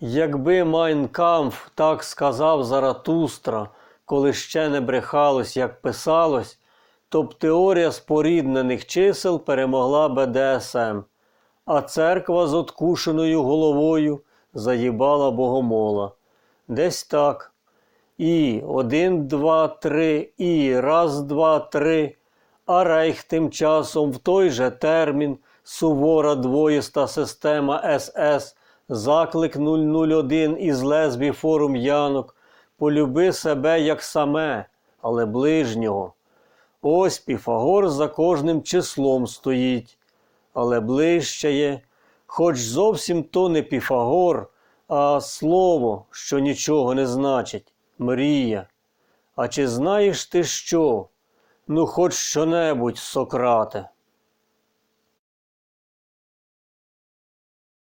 Якби Майнкамф так сказав Заратустра, коли ще не брехалось, як писалось, то б теорія споріднених чисел перемогла БДСМ, а церква з откушеною головою заїбала богомола. Десь так. І один, два, три, і раз, два, три. А Рейх тим часом в той же термін сувора двоїста система СС, заклик 001 із лесбі форум Янок, полюби себе як саме, але ближнього. Ось Піфагор за кожним числом стоїть, але ближче є, хоч зовсім то не Піфагор, а слово, що нічого не значить, мрія. А чи знаєш ти що? Ну, хоч що-небудь, Сократе.